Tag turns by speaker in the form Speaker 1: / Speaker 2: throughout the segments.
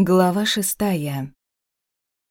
Speaker 1: Глава шестая.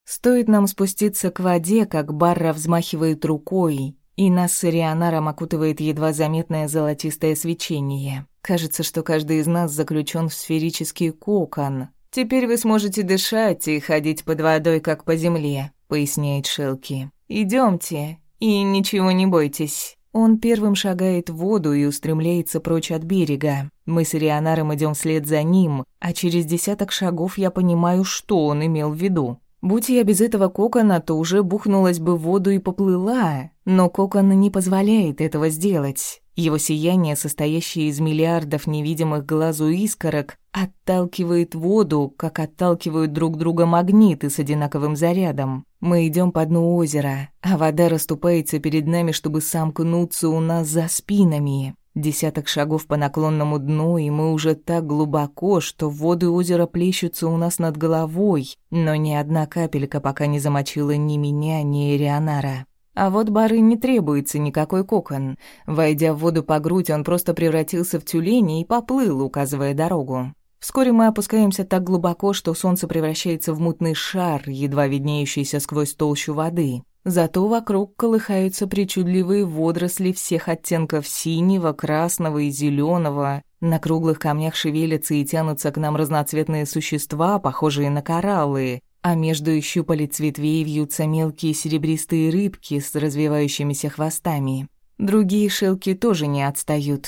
Speaker 1: Стоит нам спуститься к воде, как Барра взмахивает рукой, и нас с Ирианаром окутывает едва заметное золотистое свечение. Кажется, что каждый из нас заключен в сферический кокон. «Теперь вы сможете дышать и ходить под водой, как по земле», — поясняет Шелки. Идемте и ничего не бойтесь». Он первым шагает в воду и устремляется прочь от берега. Мы с Ирианаром идем вслед за ним, а через десяток шагов я понимаю, что он имел в виду. Будь я без этого кокона, то уже бухнулась бы в воду и поплыла, но кокон не позволяет этого сделать. Его сияние, состоящее из миллиардов невидимых глазу искорок, отталкивает воду, как отталкивают друг друга магниты с одинаковым зарядом. Мы идем по дну озера, а вода расступается перед нами, чтобы сомкнуться у нас за спинами. Десяток шагов по наклонному дну, и мы уже так глубоко, что воды озера плещутся у нас над головой, но ни одна капелька пока не замочила ни меня, ни Эрионара. А вот Бары не требуется никакой кокон. Войдя в воду по грудь, он просто превратился в тюлень и поплыл, указывая дорогу. Вскоре мы опускаемся так глубоко, что солнце превращается в мутный шар, едва виднеющийся сквозь толщу воды. Зато вокруг колыхаются причудливые водоросли всех оттенков синего, красного и зеленого. На круглых камнях шевелятся и тянутся к нам разноцветные существа, похожие на кораллы, а между щупалец ветвей вьются мелкие серебристые рыбки с развивающимися хвостами. Другие шелки тоже не отстают.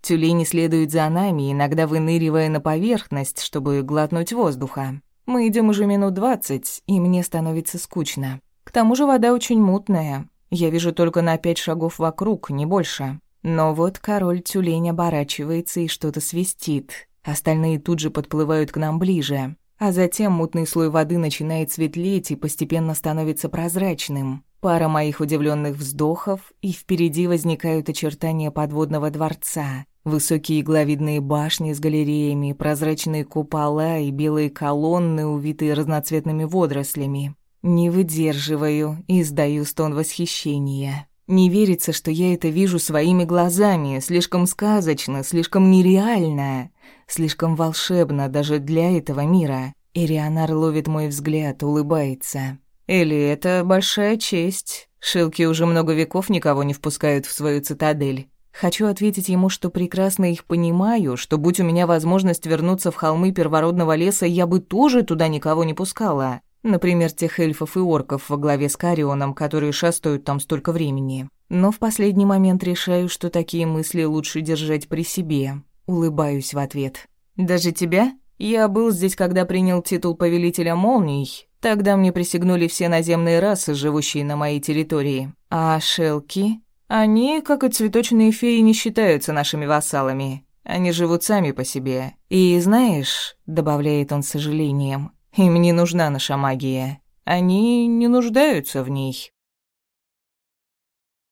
Speaker 1: Тюлени следуют за нами, иногда выныривая на поверхность, чтобы глотнуть воздуха. Мы идем уже минут двадцать, и мне становится скучно. К тому же вода очень мутная. Я вижу только на пять шагов вокруг, не больше. Но вот король тюлень оборачивается и что-то свистит. Остальные тут же подплывают к нам ближе. А затем мутный слой воды начинает светлеть и постепенно становится прозрачным. Пара моих удивленных вздохов, и впереди возникают очертания подводного дворца. Высокие игловидные башни с галереями, прозрачные купола и белые колонны, увитые разноцветными водорослями. Не выдерживаю и издаю стон восхищения. Не верится, что я это вижу своими глазами, слишком сказочно, слишком нереально. Слишком волшебно даже для этого мира. Ирианар ловит мой взгляд, улыбается. «Элли, это большая честь. Шилки уже много веков никого не впускают в свою цитадель. Хочу ответить ему, что прекрасно их понимаю, что будь у меня возможность вернуться в холмы первородного леса, я бы тоже туда никого не пускала. Например, тех эльфов и орков во главе с Карионом, которые шастают там столько времени. Но в последний момент решаю, что такие мысли лучше держать при себе. Улыбаюсь в ответ. «Даже тебя? Я был здесь, когда принял титул Повелителя Молний. Тогда мне присягнули все наземные расы, живущие на моей территории. А шелки? Они, как и цветочные феи, не считаются нашими вассалами. Они живут сами по себе. И знаешь, добавляет он с сожалением, им не нужна наша магия. Они не нуждаются в ней.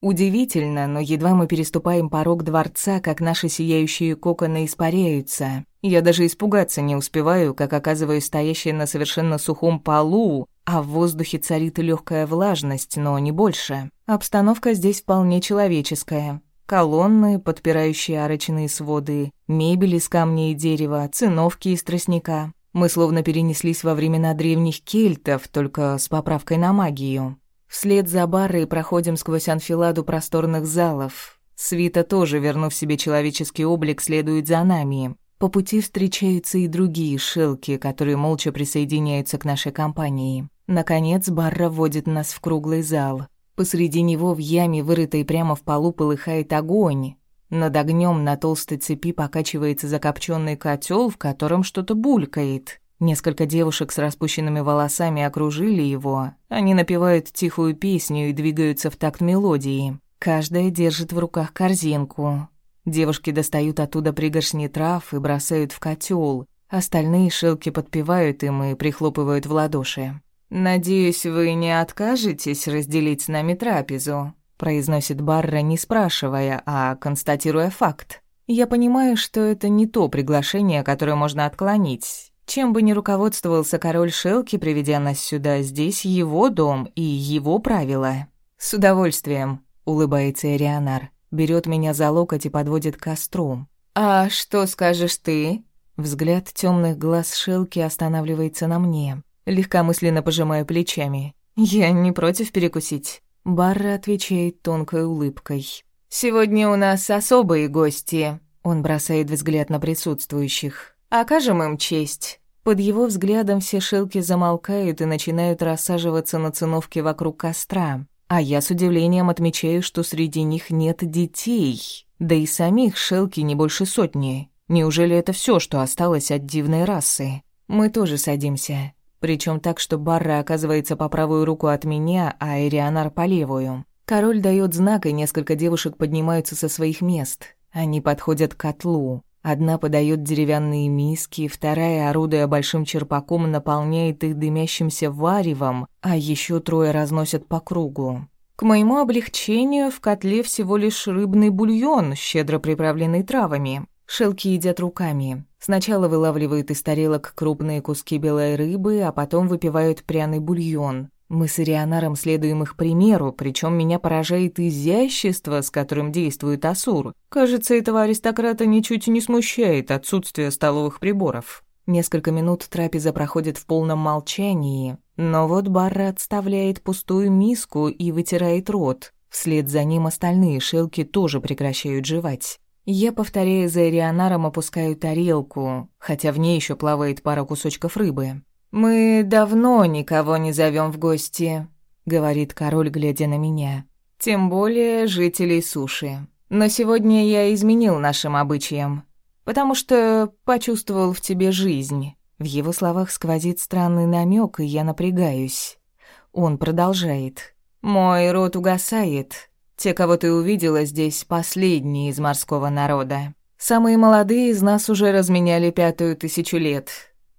Speaker 1: Удивительно, но едва мы переступаем порог дворца, как наши сияющие коконы испаряются. Я даже испугаться не успеваю, как оказываюсь стоящей на совершенно сухом полу, а в воздухе царит легкая влажность, но не больше. Обстановка здесь вполне человеческая. Колонны, подпирающие арочные своды, мебель из камня и дерева, циновки из тростника. Мы словно перенеслись во времена древних кельтов, только с поправкой на магию. Вслед за барой проходим сквозь анфиладу просторных залов. Свита тоже, вернув себе человеческий облик, следует за нами. По пути встречаются и другие шелки, которые молча присоединяются к нашей компании. Наконец, Барра вводит нас в круглый зал. Посреди него в яме, вырытой прямо в полу, полыхает огонь. Над огнем на толстой цепи покачивается закопченный котел, в котором что-то булькает. Несколько девушек с распущенными волосами окружили его. Они напевают тихую песню и двигаются в такт мелодии. Каждая держит в руках корзинку. Девушки достают оттуда пригоршни трав и бросают в котел. Остальные шелки подпевают им и прихлопывают в ладоши. «Надеюсь, вы не откажетесь разделить с нами трапезу», произносит Барра, не спрашивая, а констатируя факт. «Я понимаю, что это не то приглашение, которое можно отклонить. Чем бы ни руководствовался король Шелки, приведя нас сюда, здесь его дом и его правила. С удовольствием, улыбается Эрианар, берет меня за локоть и подводит к костру. А что скажешь ты? Взгляд темных глаз Шелки останавливается на мне. Легкомысленно пожимаю плечами. «Я не против перекусить». Барра отвечает тонкой улыбкой. «Сегодня у нас особые гости». Он бросает взгляд на присутствующих. «Окажем им честь». Под его взглядом все шелки замолкают и начинают рассаживаться на циновке вокруг костра. А я с удивлением отмечаю, что среди них нет детей. Да и самих шелки не больше сотни. Неужели это все, что осталось от дивной расы? Мы тоже садимся. Причем так, что Барра оказывается по правую руку от меня, а Эрианар по левую. Король дает знак, и несколько девушек поднимаются со своих мест. Они подходят к котлу. Одна подает деревянные миски, вторая, орудуя большим черпаком, наполняет их дымящимся варевом, а еще трое разносят по кругу. К моему облегчению в котле всего лишь рыбный бульон, щедро приправленный травами. Шелки едят руками. Сначала вылавливают из тарелок крупные куски белой рыбы, а потом выпивают пряный бульон. Мы с Ирианаром следуем их примеру, причем меня поражает изящество, с которым действует Асур. Кажется, этого аристократа ничуть не смущает отсутствие столовых приборов. Несколько минут трапеза проходит в полном молчании, но вот Барра отставляет пустую миску и вытирает рот. Вслед за ним остальные шелки тоже прекращают жевать. Я, повторяя за Ирианаром, опускаю тарелку, хотя в ней еще плавает пара кусочков рыбы. «Мы давно никого не зовем в гости», — говорит король, глядя на меня. «Тем более жителей суши. Но сегодня я изменил нашим обычаям, потому что почувствовал в тебе жизнь». В его словах сквозит странный намек, и я напрягаюсь. Он продолжает. «Мой род угасает. Те, кого ты увидела здесь, последние из морского народа. Самые молодые из нас уже разменяли пятую тысячу лет,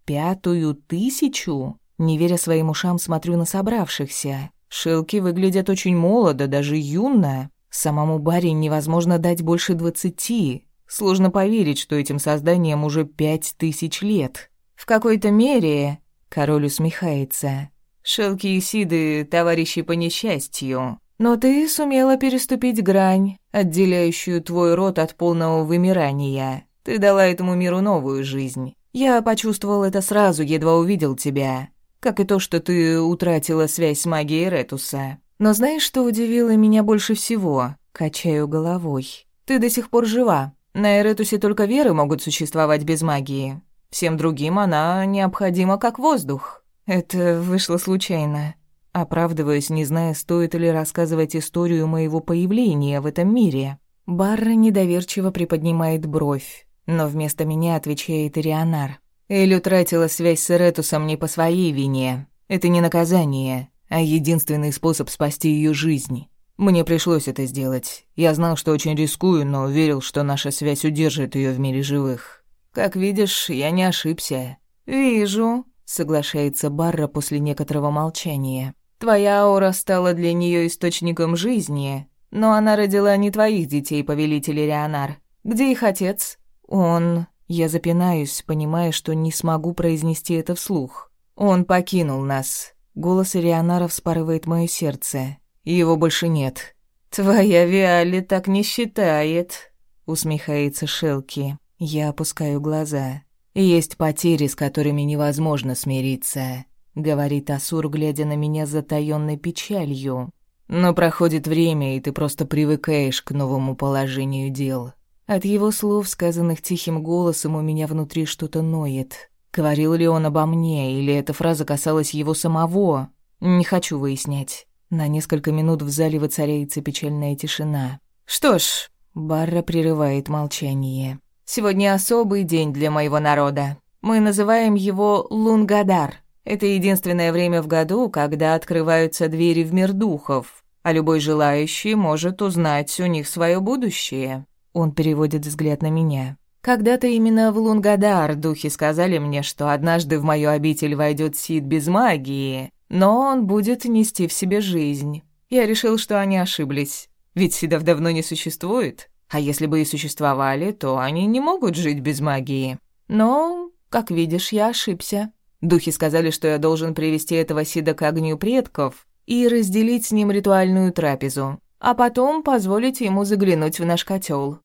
Speaker 1: Пятую тысячу? Не веря своим ушам, смотрю на собравшихся. Шелки выглядят очень молодо, даже юно. Самому Барри невозможно дать больше двадцати. Сложно поверить, что этим созданиям уже пять тысяч лет. В какой-то мере... Король усмехается. Шелки и Сиды — товарищи по несчастью. Но ты сумела переступить грань, отделяющую твой род от полного вымирания. Ты дала этому миру новую жизнь. Я почувствовал это сразу, едва увидел тебя. Как и то, что ты утратила связь с магией Ретуса. Но знаешь, что удивило меня больше всего? Качаю головой. Ты до сих пор жива. На Эретусе только веры могут существовать без магии. Всем другим она необходима как воздух. Это вышло случайно. Оправдываюсь, не зная, стоит ли рассказывать историю моего появления в этом мире. Барра недоверчиво приподнимает бровь. Но вместо меня отвечает Ирианар. Эль утратила связь с Эретусом не по своей вине. Это не наказание, а единственный способ спасти ее жизнь. Мне пришлось это сделать. Я знал, что очень рискую, но верил, что наша связь удержит ее в мире живых. Как видишь, я не ошибся. Вижу, соглашается Барра после некоторого молчания. Твоя аура стала для нее источником жизни, но она родила не твоих детей, повелитель Рионар. Где их отец? Он... Я запинаюсь, понимая, что не смогу произнести это вслух. Он покинул нас. Голос Ирианара вспарывает мое сердце. Его больше нет. «Твоя Виали так не считает», — усмехается Шелки. Я опускаю глаза. «Есть потери, с которыми невозможно смириться», — говорит Асур, глядя на меня с затаённой печалью. «Но проходит время, и ты просто привыкаешь к новому положению дел. От его слов, сказанных тихим голосом, у меня внутри что-то ноет. Говорил ли он обо мне, или эта фраза касалась его самого? Не хочу выяснять. На несколько минут в зале воцаряется печальная тишина. «Что ж», — Барра прерывает молчание. «Сегодня особый день для моего народа. Мы называем его Лунгадар. Это единственное время в году, когда открываются двери в мир духов, а любой желающий может узнать у них свое будущее. Он переводит взгляд на меня. Когда-то именно в Лунгадар духи сказали мне, что однажды в мою обитель войдет Сид без магии, но он будет нести в себе жизнь. Я решил, что они ошиблись. Ведь Сидов давно не существует. А если бы и существовали, то они не могут жить без магии. Но, как видишь, я ошибся. Духи сказали, что я должен привести этого Сида к огню предков и разделить с ним ритуальную трапезу а потом позволить ему заглянуть в наш котел.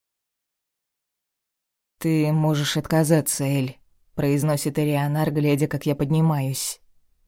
Speaker 1: «Ты можешь отказаться, Эль», произносит Ирианар, глядя, как я поднимаюсь.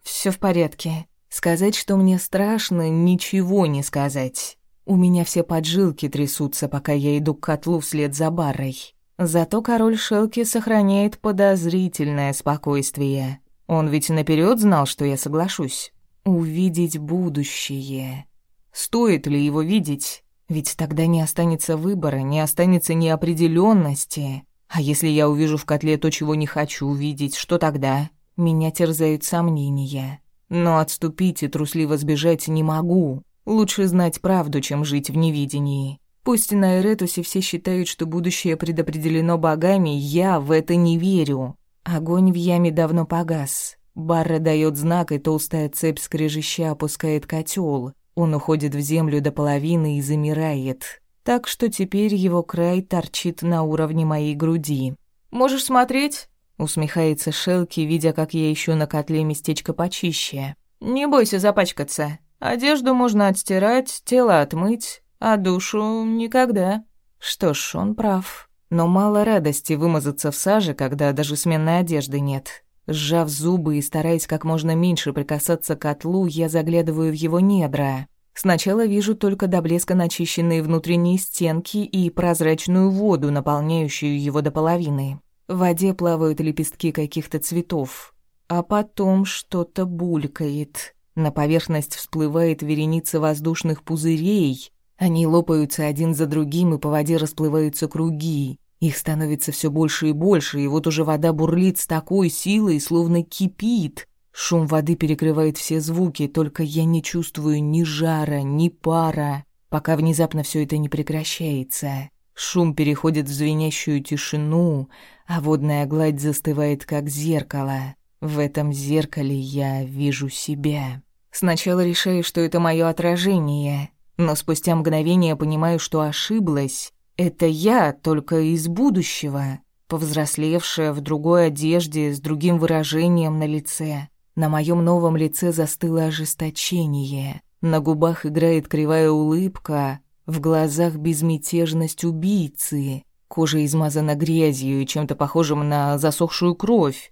Speaker 1: Все в порядке. Сказать, что мне страшно, ничего не сказать. У меня все поджилки трясутся, пока я иду к котлу вслед за барой. Зато король Шелки сохраняет подозрительное спокойствие. Он ведь наперед знал, что я соглашусь. Увидеть будущее. Стоит ли его видеть? Ведь тогда не останется выбора, не останется неопределенности. А если я увижу в котле то, чего не хочу увидеть, что тогда? Меня терзают сомнения. Но отступить и трусливо сбежать не могу. Лучше знать правду, чем жить в невидении. Пусть на Эретусе все считают, что будущее предопределено богами, я в это не верю. Огонь в яме давно погас. Барра дает знак, и толстая цепь скрежеща опускает котел. Он уходит в землю до половины и замирает. Так что теперь его край торчит на уровне моей груди. «Можешь смотреть?» Усмехается Шелки, видя, как я ищу на котле местечко почище. «Не бойся запачкаться. Одежду можно отстирать, тело отмыть, а душу никогда». Что ж, он прав. Но мало радости вымазаться в саже, когда даже сменной одежды нет. Сжав зубы и стараясь как можно меньше прикасаться к котлу, я заглядываю в его недра. Сначала вижу только до блеска начищенные внутренние стенки и прозрачную воду, наполняющую его до половины. В воде плавают лепестки каких-то цветов, а потом что-то булькает. На поверхность всплывает вереница воздушных пузырей. Они лопаются один за другим, и по воде расплываются круги. Их становится все больше и больше, и вот уже вода бурлит с такой силой, словно кипит. Шум воды перекрывает все звуки, только я не чувствую ни жара, ни пара, пока внезапно все это не прекращается. Шум переходит в звенящую тишину, а водная гладь застывает, как зеркало. В этом зеркале я вижу себя. Сначала решаю, что это мое отражение, но спустя мгновение понимаю, что ошиблась. Это я, только из будущего, повзрослевшая в другой одежде, с другим выражением на лице. На моем новом лице застыло ожесточение. На губах играет кривая улыбка, в глазах безмятежность убийцы. Кожа измазана грязью и чем-то похожим на засохшую кровь,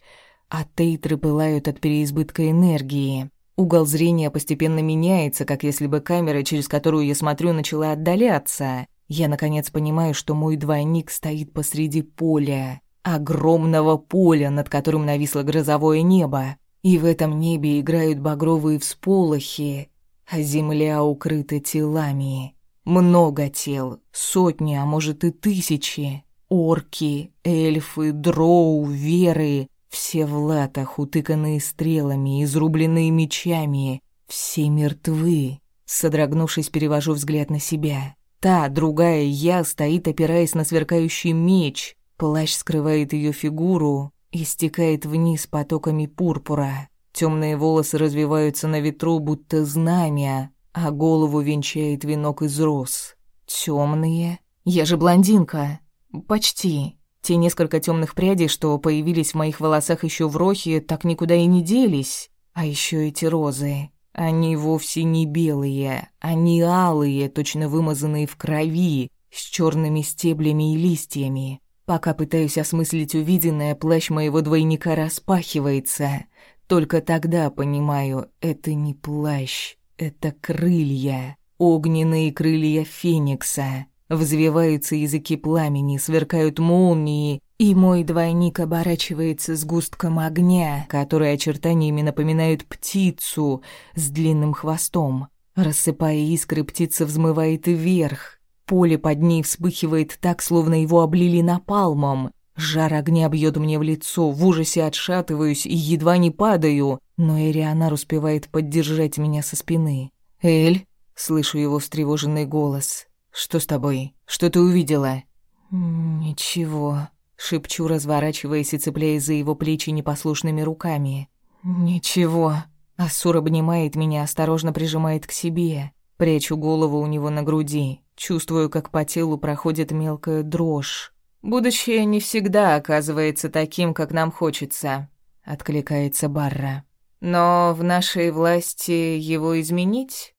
Speaker 1: а тейтры пылают от переизбытка энергии. Угол зрения постепенно меняется, как если бы камера, через которую я смотрю, начала отдаляться. Я, наконец, понимаю, что мой двойник стоит посреди поля. Огромного поля, над которым нависло грозовое небо. И в этом небе играют багровые всполохи, а земля укрыта телами. Много тел, сотни, а может и тысячи. Орки, эльфы, дроу, веры, все в латах, утыканные стрелами, изрубленные мечами, все мертвы. Содрогнувшись, перевожу взгляд на себя. Та, другая я, стоит, опираясь на сверкающий меч. Плащ скрывает ее фигуру и стекает вниз потоками пурпура. Темные волосы развиваются на ветру, будто знамя, а голову венчает венок из роз. Темные? Я же блондинка. Почти. Те несколько темных прядей, что появились в моих волосах еще в рохе, так никуда и не делись. А еще эти розы. Они вовсе не белые, они алые, точно вымазанные в крови, с черными стеблями и листьями. Пока пытаюсь осмыслить увиденное, плащ моего двойника распахивается. Только тогда понимаю, это не плащ, это крылья, огненные крылья Феникса. Взвиваются языки пламени, сверкают молнии, и мой двойник оборачивается сгустком огня, который очертаниями напоминают птицу с длинным хвостом. Рассыпая искры, птица взмывает вверх. Поле под ней вспыхивает так, словно его облили напалмом. Жар огня бьет мне в лицо, в ужасе отшатываюсь и едва не падаю, но Эрианар успевает поддержать меня со спины. «Эль?» — слышу его встревоженный голос. «Что с тобой? Что ты увидела?» «Ничего», — шепчу, разворачиваясь и цепляясь за его плечи непослушными руками. «Ничего». Асур обнимает меня, осторожно прижимает к себе. Прячу голову у него на груди. Чувствую, как по телу проходит мелкая дрожь. «Будущее не всегда оказывается таким, как нам хочется», — откликается Барра. «Но в нашей власти его изменить?